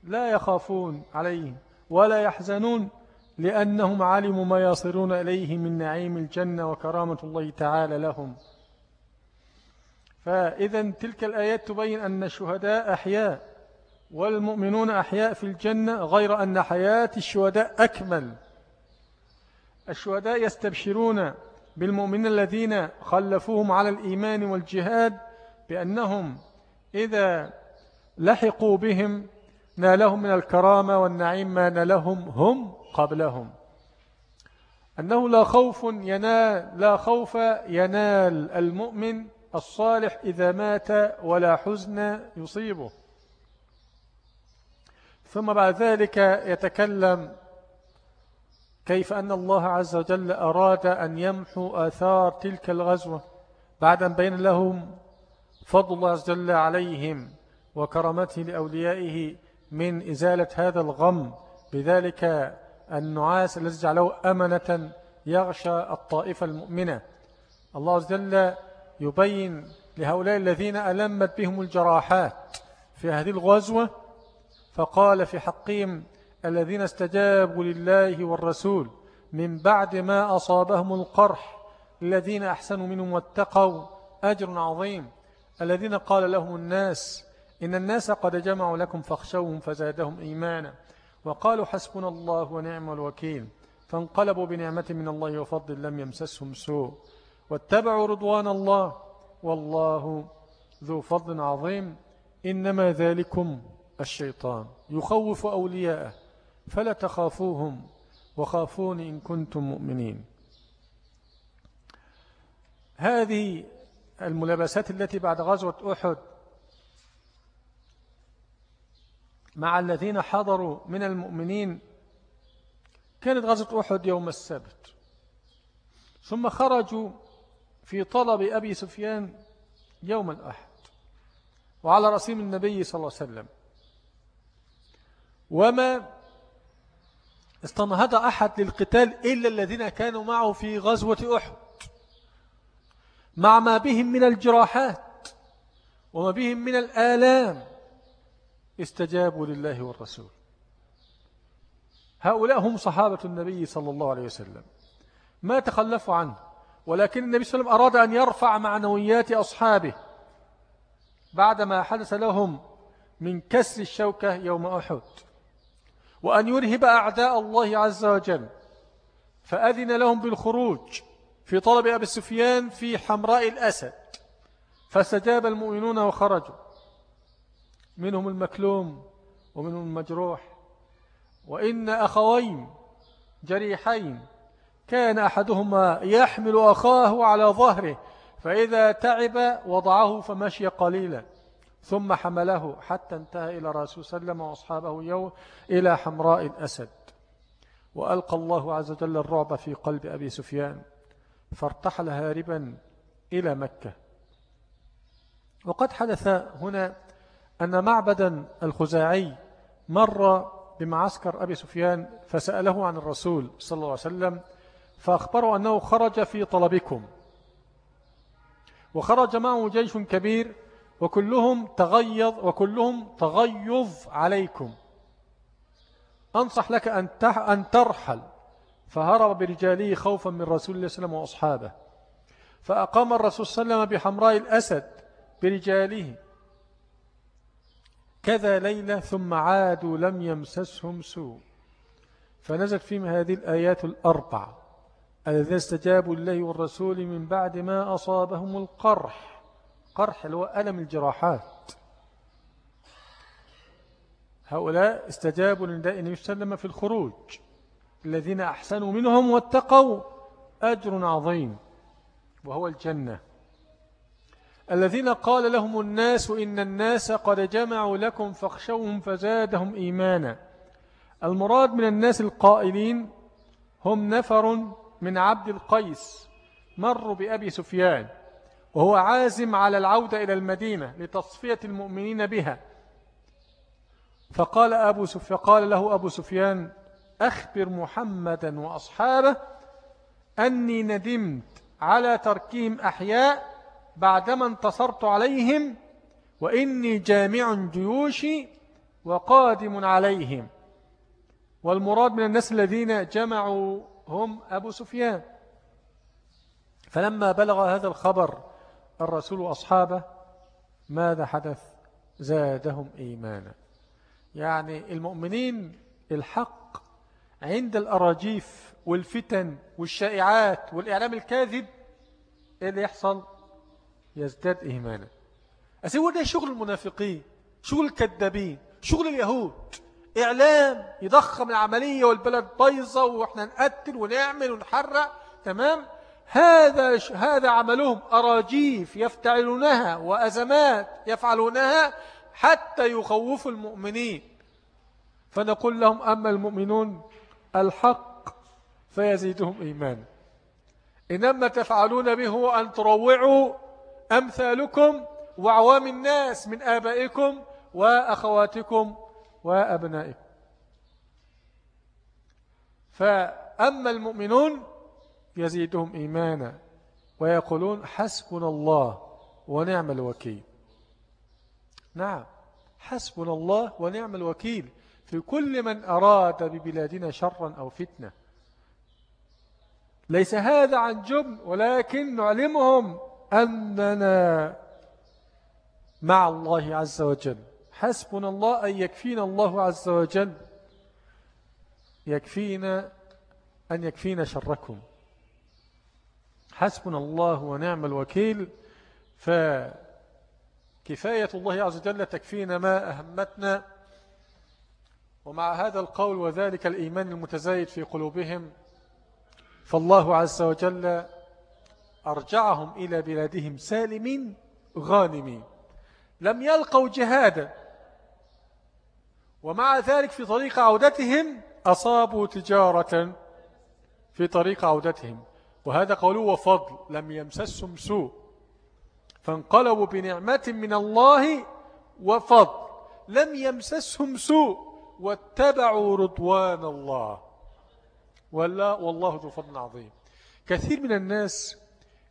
لا يخافون عليهم ولا يحزنون لأنهم علموا ما يصيرون إليه من نعيم الجنة وكرامة الله تعالى لهم. فإذا تلك الآيات تبين أن الشهداء أحياء. والمؤمنون أحياء في الجنة غير أن حياة الشهداء أكمل. الشهداء يستبشرون بالمؤمنين الذين خلفوهم على الإيمان والجهاد بأنهم إذا لحقوا بهم نالهم من الكرامة والنعيم ما نالهم هم قبلهم. أنه لا خوف ينال لا خوف ينال المؤمن الصالح إذا مات ولا حزن يصيبه. ثم بعد ذلك يتكلم كيف أن الله عز وجل أراد أن يمحو آثار تلك الغزوة بعد أن بين لهم فضل الله عز وجل عليهم وكرمته لأوليائه من إزالة هذا الغم بذلك النعاس الذي جعله أمنة يغشى الطائفة المؤمنة. الله عز وجل يبين لهؤلاء الذين ألمت بهم الجراحات في هذه الغزوة فقال في حقهم الذين استجابوا لله والرسول من بعد ما أصابهم القرح الذين أحسنوا منهم واتقوا أجر عظيم. الذين قال لهم الناس إن الناس قد جمعوا لكم فاخشوهم فزادهم إيمانا. وقالوا حسبنا الله ونعم الوكيل فانقلبوا بنعمة من الله وفضل لم يمسسهم سوء. واتبعوا رضوان الله والله ذو فضل عظيم. إنما ذلكم الشيطان يخوف أولياءه فلا تخافوهم وخافون إن كنتم مؤمنين. هذه الملابسات التي بعد غزوة أحد مع الذين حضروا من المؤمنين كانت غزوة أحد يوم السبت. ثم خرجوا في طلب أبي سفيان يوم الأحد وعلى رسيم النبي صلى الله عليه وسلم. وما استنهض أحد للقتال إلا الذين كانوا معه في غزوة أحد. مع ما بهم من الجراحات وما بهم من الآلام استجابوا لله والرسول. هؤلاء هم صحابة النبي صلى الله عليه وسلم. ما تخلفوا عنه ولكن النبي صلى الله عليه وسلم أراد أن يرفع معنويات أصحابه بعدما حدث لهم من كسر الشوكة يوم أحد. وأن يرهب أعداء الله عز وجل. فأذن لهم بالخروج في طلب أبي السفيان في حمراء الأسد. فاستجاب المؤمنون وخرجوا. منهم المكلوم ومنهم المجروح. وإن أخوين جريحين كان أحدهما يحمل أخاه على ظهره فإذا تعب وضعه فمشي قليلا. ثم حمله حتى انتهى إلى رسول صلى الله عليه وسلم وأصحابه يوم إلى حمراء الأسد. وألقى الله عز وجل الرعب في قلب أبي سفيان فارتحل هاربا إلى مكة. وقد حدث هنا أن معبدا الخزاعي مر بمعسكر أبي سفيان فسأله عن الرسول صلى الله عليه وسلم فأخبروا أنه خرج في طلبكم. وخرج معه جيش كبير وكلهم تغيظ وكلهم تغيظ عليكم. أنصح لك أن أن ترحل. فهرب برجاله خوفا من رسول الله صلى الله عليه وسلم وأصحابه. فأقام الرسول صلى الله عليه وسلم بحمراء الأسد برجاله. كذا ليلة ثم عادوا لم يمسسهم سوء. فنزل فيهم هذه الآيات الأربع الذين استجابوا لله والرسول من بعد ما أصابهم القرح. قرح اللي هو ألم الجراحات. هؤلاء استجابوا لنداء النبي صلى الله عليه وسلم في الخروج. الذين أحسنوا منهم واتقوا أجر عظيم وهو الجنة. الذين قال لهم الناس إن الناس قد جمعوا لكم فاخشوهم فزادهم إيمانا. المراد من الناس القائلين هم نفر من عبد القيس مروا بأبي سفيان. وهو عازم على العودة إلى المدينة لتصفية المؤمنين بها. فقال, أبو سفيان فقال له أبو سفيان أخبر محمدا وأصحابه أني ندمت على تركهم أحياء بعدما انتصرت عليهم وإني جامع جيوشي وقادم عليهم. والمراد من الناس الذين جمعوا هم أبو سفيان. فلما بلغ هذا الخبر الرسول وأصحابه ماذا حدث؟ زادهم إيمانا. يعني المؤمنين الحق عند الأراجيف والفتن والشائعات والإعلام الكاذب إيه اللي يحصل يزداد إيمانا. أسيبه ده شغل المنافقين شغل الكذابين شغل اليهود. إعلام يضخم العملية والبلد بايظة وإحنا نقتل ونعمل ونحرق تمام؟ هذا هذا عملهم أراجيف يفتعلونها وأزمات يفعلونها حتى يخوفوا المؤمنين. فنقول لهم أما المؤمنون الحق فيزيدهم إيمانا. إنما تفعلون به أن تروعوا أمثالكم وعوام الناس من آبائكم وأخواتكم وأبنائكم. فأما المؤمنون يزيدهم إيمانا ويقولون حسبنا الله ونعم الوكيل. نعم حسبنا الله ونعم الوكيل في كل من أراد ببلادنا شرا أو فتنة. ليس هذا عن جبن ولكن نعلمهم أننا مع الله عز وجل. حسبنا الله أن يكفينا الله عز وجل. يكفينا أن يكفينا شركم. حسبنا الله ونعم الوكيل. فكفاية الله عز وجل تكفينا ما أهمتنا. ومع هذا القول وذلك الإيمان المتزايد في قلوبهم فالله عز وجل أرجعهم إلى بلادهم سالمين غانمين. لم يلقوا جهادا. ومع ذلك في طريق عودتهم أصابوا تجارة. في طريق عودتهم. وهذا قوله وفضل لم يمسسهم سوء. فانقلبوا بنعمة من الله وفضل لم يمسسهم سوء واتبعوا رضوان الله. والله, والله ذو فضل عظيم. كثير من الناس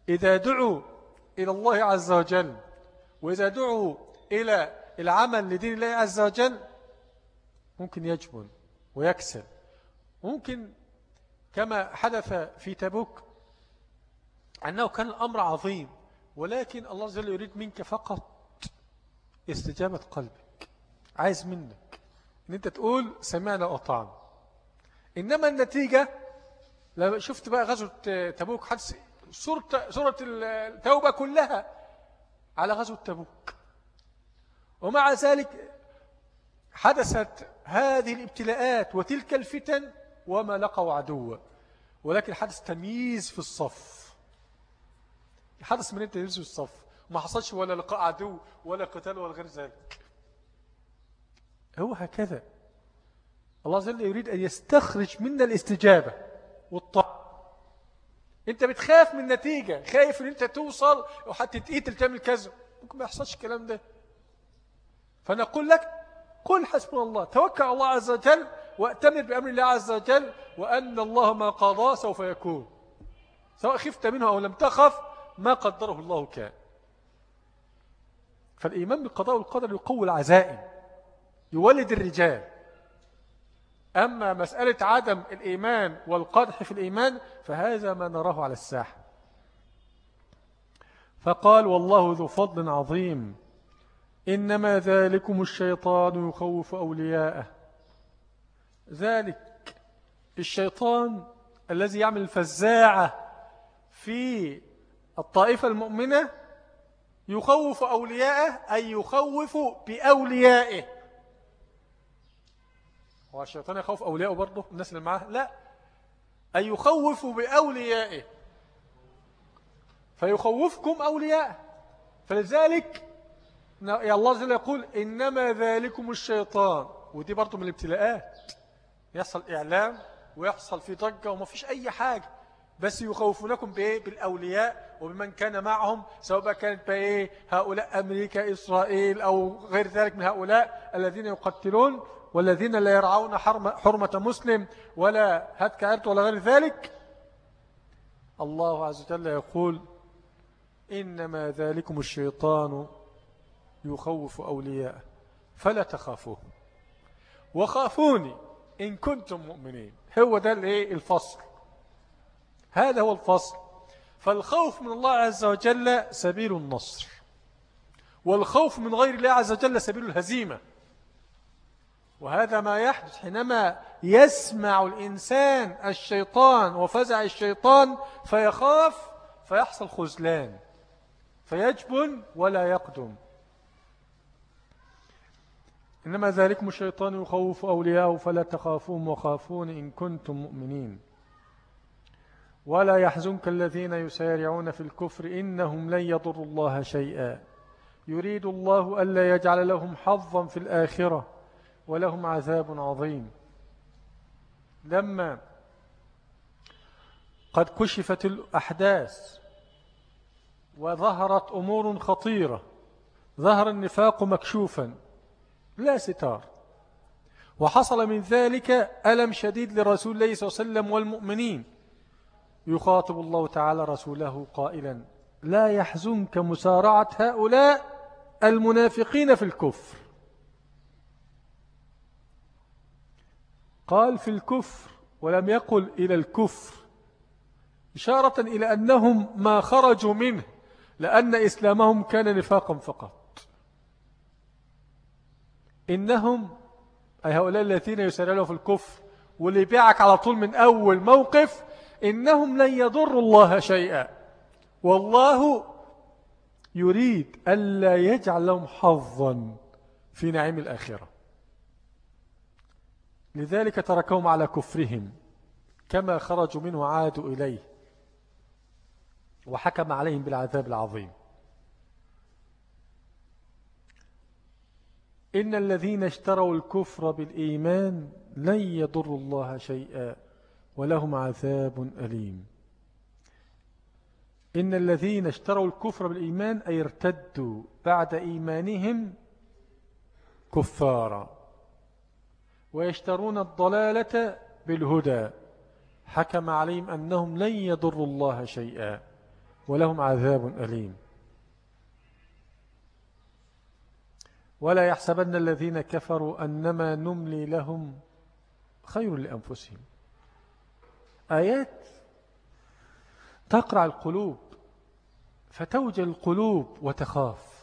إذا دعوا إلى الله عز وجل وإذا دعوا إلى العمل لدين الله عز وجل ممكن يجبن ويكسل ممكن كما حدث في تبوك أنه كان الأمر عظيم ولكن الله عز وجل يريد منك فقط استجابة قلبك عايز منك إن أنت تقول سمعنا وأطعنا إنما النتيجة لما شفت بقى غزوة تبوك؟ حدث سورة, سورة التوبة كلها على غزوة تبوك. ومع ذلك حدثت هذه الابتلاءات وتلك الفتن وما لقوا عدوا. ولكن حدث تمييز في الصف. حدث من التمييز في الصف. وما حصلش ولا لقاء عدو ولا قتال ولا غير ذلك. هو هكذا. الله عز وجل يريد أن يستخرج منا الاستجابة والطاعة. أنت بتخاف من النتيجة خايف إن أنت توصل وحتى تقيتل تعمل كذا. ممكن ما يحصلش الكلام ده. فنقول لك قل حسبنا الله. توكل الله عز وجل وأتمر بأمر الله عز وجل وأن الله ما قضى سوف يكون. سواء خفت منه أو لم تخف ما قدره الله كان. فالإيمان بالقضاء والقدر يقوي العزائم يولد الرجال. أما مسألة عدم الإيمان والقدح في الإيمان فهذا ما نراه على الساحة. فقال والله ذو فضل عظيم. إنما ذلكم الشيطان يخوف أولياءه. ذلك الشيطان الذي يعمل الفزاعة في الطائفة المؤمنة يخوف أولياءه أي يخوف بأوليائه. هو الشيطان يخوف أولياءه برضه؟ الناس اللي معاه؟ لا. أي يخوف بأوليائه. فيخوفكم أولياءه. فلذلك الله جل يقول إنما ذلكم الشيطان. ودي برضه من الابتلاءات. يحصل إعلام ويحصل في ضجة وما فيش أي حاجة. بس يخوفونكم بإيه؟ بالأولياء وبمن كان معهم سواء كانت بإيه هؤلاء أمريكا إسرائيل أو غير ذلك من هؤلاء الذين يقتلون والذين لا يرعون حرمة مسلم ولا هتك عرت ولا غير ذلك. الله عز وجل يقول إنما ذلكم الشيطان يخوف أولياءه فلا تخافوه وخافوني إن كنتم مؤمنين. هو ده الفصل. هذا هو الفصل. فالخوف من الله عز وجل سبيل النصر. والخوف من غير الله عز وجل سبيل الهزيمة. وهذا ما يحدث حينما يسمع الإنسان الشيطان وفزع الشيطان فيخاف فيحصل خزلان فيجبن ولا يقدم. إنما ذلكم الشيطان يخوف أولياءه فلا تخافون وخافون إن كنتم مؤمنين. ولا يحزنك الذين يسارعون في الكفر إنهم لن يضروا الله شيئا. يريد الله ألا يجعل لهم حظا في الآخرة ولهم عذاب عظيم. لما قد كشفت الأحداث وظهرت أمور خطيرة ظهر النفاق مكشوفا لا ستار. وحصل من ذلك ألم شديد لرسول الله صلى الله عليه وسلم والمؤمنين. يخاطب الله تعالى رسوله قائلا لا يحزنك مسارعة هؤلاء المنافقين في الكفر. قال في الكفر ولم يقل إلى الكفر إشارة إلى أنهم ما خرجوا منه لأن إسلامهم كان نفاقا فقط. إنهم أي هؤلاء الذين يسارعون في الكفر واللي يبيعك على طول من أول موقف إنهم لن يضروا الله شيئا. والله يريد ألا يجعل لهم حظا في نعيم الآخرة. لذلك تركهم على كفرهم كما خرجوا منه عادوا إليه وحكم عليهم بالعذاب العظيم. إن الذين اشتروا الكفر بالإيمان لن يضروا الله شيئا. ولهم عذاب أليم. إن الذين اشتروا الكفر بالإيمان أي ارتدوا بعد إيمانهم كفارا. ويشترون الضلالة بالهدى. حكم عليهم أنهم لن يضروا الله شيئا ولهم عذاب أليم. ولا يحسبن الذين كفروا أنما نملي لهم خير لأنفسهم. آيات. تقرع القلوب فتوجل القلوب وتخاف.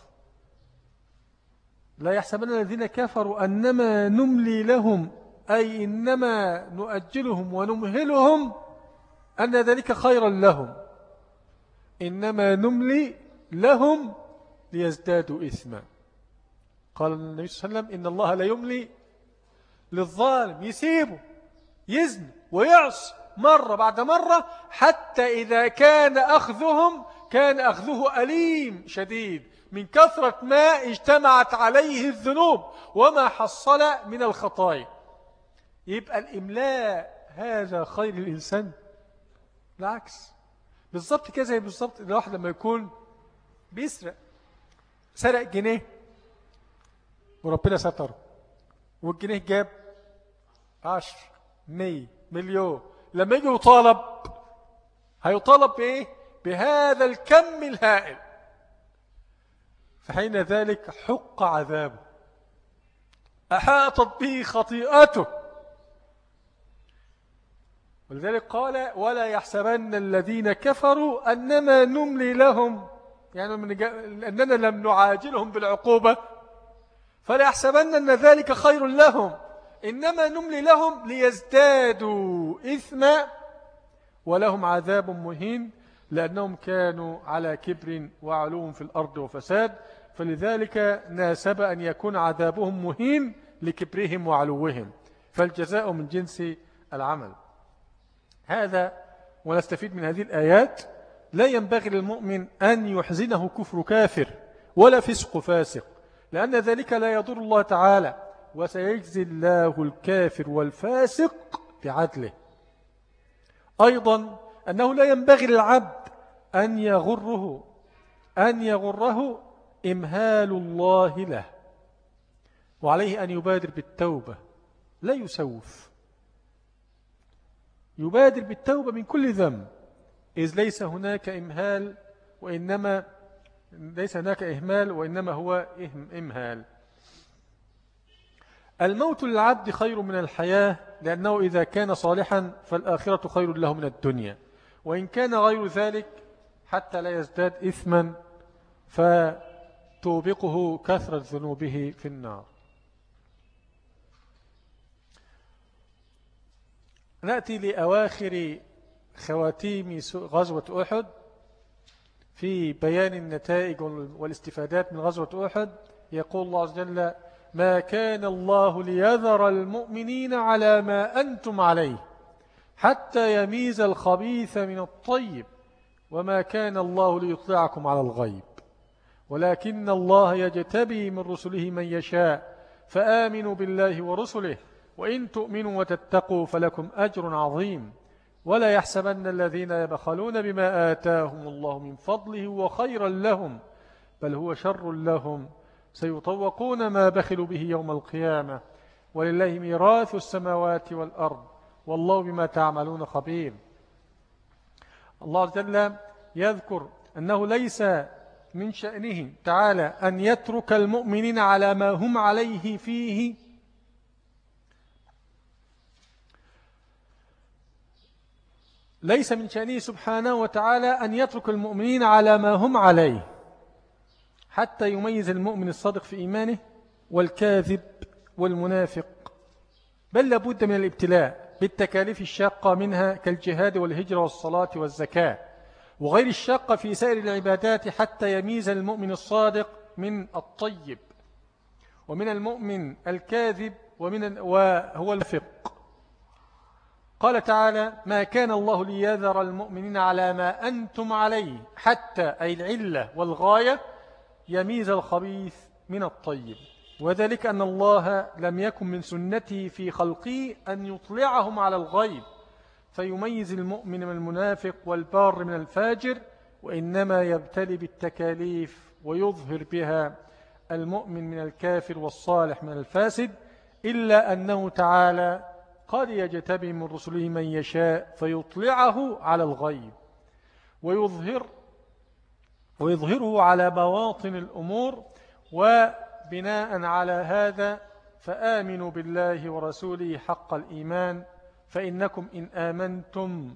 لا يحسبن الذين كفروا أنما نملي لهم أي إنما نؤجلهم ونمهلهم أن ذلك خيرا لهم. إنما نملي لهم ليزدادوا إثما. قال النبي صلى الله عليه وسلم إن الله لا يملي للظالم يسيبه يزن ويعص مرة بعد مرة حتى إذا كان أخذهم كان أخذه أليم شديد. من كثرة ما اجتمعت عليه الذنوب وما حصل من الخطايا. يبقى الإملاء هذا خير الإنسان. بالعكس بالضبط كذا بالضبط الواحد لما يكون بيسرق. سرق جنيه. وربنا ستره. والجنيه جاب عشر مية مليون. لما يجي يطالب. هيطالب بإيه؟ بهذا الكم الهائل. فحين ذلك حق عذابه. أحاطت به خطيئته. ولذلك قال ولا يحسبن الذين كفروا أنما نملي لهم. يعني من أننا لم نعاجلهم بالعقوبة. فلا يحسبن أن ذلك خير لهم. إنما نملي لهم ليزدادوا إثما ولهم عذاب مهين لأنهم كانوا على كبر وعلوم في الأرض وفساد فلذلك ناسب أن يكون عذابهم مهين لكبرهم وعلوهم. فالجزاء من جنس العمل. هذا ونستفيد من هذه الآيات. لا ينبغي للمؤمن أن يحزنه كفر كافر ولا فسق فاسق لأن ذلك لا يضر الله تعالى. وسيجزي الله الكافر والفاسق بعدله. أيضا أنه لا ينبغي للعبد أن يغره أن يغره إمهال الله له وعليه أن يبادر بالتوبة. لا يسوف. يبادر بالتوبة من كل ذنب. إذ ليس هناك إمهال وإنما ليس هناك إهمال وإنما هو إمهال. الموت للعبد خير من الحياة لأنه إذا كان صالحا فالآخرة خير له من الدنيا. وإن كان غير ذلك حتى لا يزداد إثما فتوبقه كثرة ذنوبه في النار. نأتي لأواخر خواتيم غزوة أحد في بيان النتائج والاستفادات من غزوة أحد. يقول الله عز وجل ما كان الله ليذر المؤمنين على ما أنتم عليه حتى يميز الخبيث من الطيب وما كان الله ليطلعكم على الغيب. ولكن الله يجتبي من رسله من يشاء فآمنوا بالله ورسله وإن تؤمنوا وتتقوا فلكم أجر عظيم. ولا يحسبن الذين يبخلون بما آتاهم الله من فضله وخيرا لهم بل هو شر لهم. سيطوقون ما بخلوا به يوم القيامة. ولله ميراث السماوات والأرض. والله بما تعملون خبير. الله جل يذكر أنه ليس من شأنه تعالى أن يترك المؤمنين على ما هم عليه فيه. ليس من شأنه سبحانه وتعالى أن يترك المؤمنين على ما هم عليه. حتى يميز المؤمن الصادق في إيمانه والكاذب والمنافق. بل لابد من الابتلاء بالتكاليف الشاقة منها كالجهاد والهجرة والصلاة والزكاة. وغير الشاقة في سائر العبادات حتى يميز المؤمن الصادق من الطيب. ومن المؤمن الكاذب ومن وهو الفق قال تعالى ما كان الله ليذر المؤمنين على ما أنتم عليه حتى أي العلة والغاية يميز الخبيث من الطيب. وذلك أن الله لم يكن من سنته في خلقه أن يطلعهم على الغيب فيميز المؤمن من المنافق والبار من الفاجر وإنما يبتلي بالتكاليف ويظهر بها المؤمن من الكافر والصالح من الفاسد إلا أنه تعالى قد يجتبي من رسله من يشاء فيطلعه على الغيب ويظهر ويظهره على بواطن الأمور وبناء على هذا فآمنوا بالله ورسوله حق الإيمان فإنكم إن آمنتم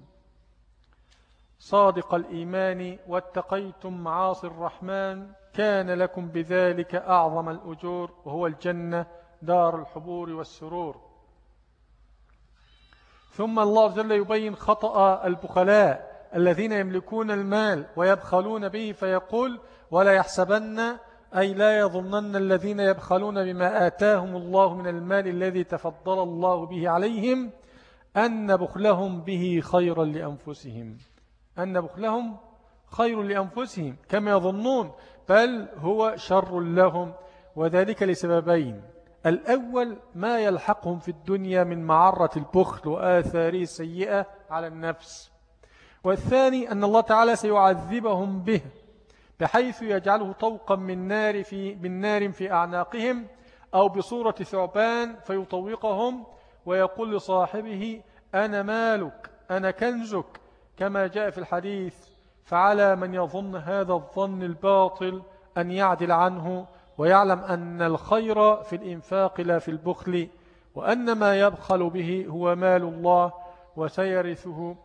صادق الإيمان واتقيتم معاصي الرحمن كان لكم بذلك أعظم الأجور وهو الجنة دار الحبور والسرور. ثم الله جل يبين خطأ البخلاء الذين يملكون المال ويبخلون به فيقول ولا يحسبن أي لا يظنن الذين يبخلون بما آتاهم الله من المال الذي تفضل الله به عليهم أن بخلهم به خيرا لأنفسهم. أن بخلهم خير لأنفسهم كما يظنون بل هو شر لهم. وذلك لسببين. الأول ما يلحقهم في الدنيا من معرة البخل وآثاره السيئة على النفس. والثاني أن الله تعالى سيعذبهم به بحيث يجعله طوقا من نار في, من نار في أعناقهم أو بصورة ثعبان فيطوقهم ويقول لصاحبه أنا مالك أنا كنزك كما جاء في الحديث فعلى من يظن هذا الظن الباطل أن يعدل عنه ويعلم أن الخير في الإنفاق لا في البخل وأن ما يبخل به هو مال الله وسيرثه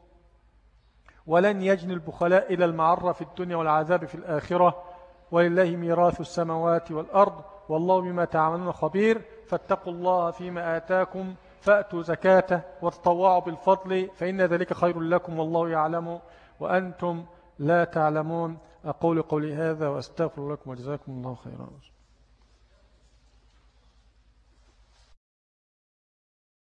ولن يجني البخلاء إلى المعرة في الدنيا والعذاب في الآخرة. ولله ميراث السماوات والأرض والله بما تعملون خبير. فاتقوا الله فيما آتاكم فأتوا زكاته وتطوعوا بالفضل فإن ذلك خير لكم والله يعلم وأنتم لا تعلمون. أقول قولي هذا وأستغفر لكم وجزاكم الله خيرا.